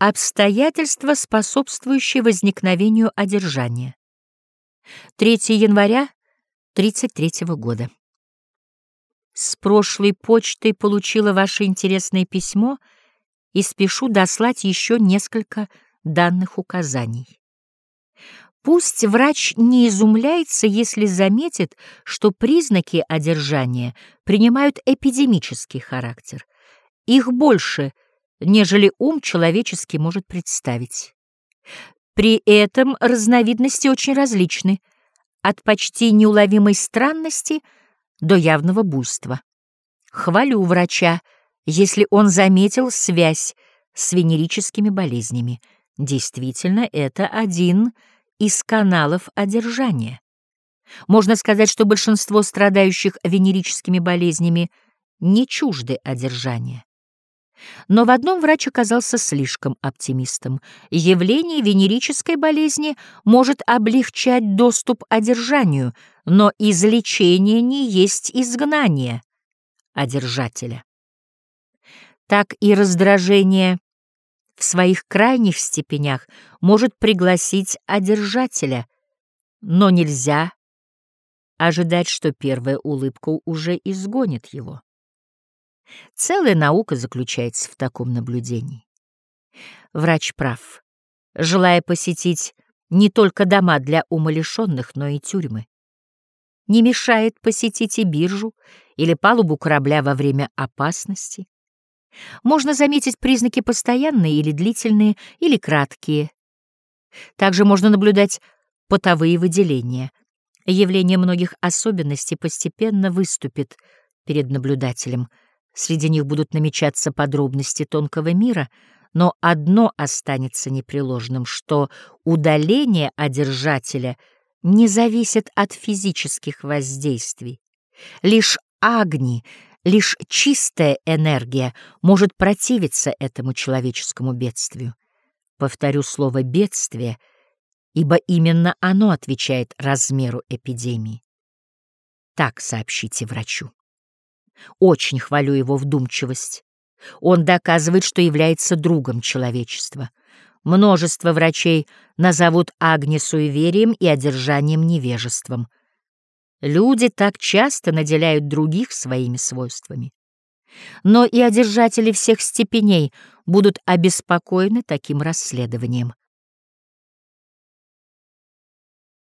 Обстоятельства, способствующие возникновению одержания. 3 января 33 года. С прошлой почтой получила ваше интересное письмо и спешу дослать еще несколько данных указаний. Пусть врач не изумляется, если заметит, что признаки одержания принимают эпидемический характер. Их больше — нежели ум человеческий может представить. При этом разновидности очень различны, от почти неуловимой странности до явного буйства. Хвалю врача, если он заметил связь с венерическими болезнями. Действительно, это один из каналов одержания. Можно сказать, что большинство страдающих венерическими болезнями не чужды одержания. Но в одном врач оказался слишком оптимистом. Явление венерической болезни может облегчать доступ одержанию, но излечение не есть изгнание одержателя. Так и раздражение в своих крайних степенях может пригласить одержателя, но нельзя ожидать, что первая улыбка уже изгонит его. Целая наука заключается в таком наблюдении. Врач прав, желая посетить не только дома для умалишенных, но и тюрьмы. Не мешает посетить и биржу или палубу корабля во время опасности. Можно заметить признаки постоянные или длительные, или краткие. Также можно наблюдать потовые выделения. Явление многих особенностей постепенно выступит перед наблюдателем — Среди них будут намечаться подробности тонкого мира, но одно останется непреложным, что удаление одержателя не зависит от физических воздействий. Лишь агни, лишь чистая энергия может противиться этому человеческому бедствию. Повторю слово «бедствие», ибо именно оно отвечает размеру эпидемии. Так сообщите врачу. Очень хвалю его вдумчивость. Он доказывает, что является другом человечества. Множество врачей назовут Агни суеверием и одержанием невежеством. Люди так часто наделяют других своими свойствами. Но и одержатели всех степеней будут обеспокоены таким расследованием.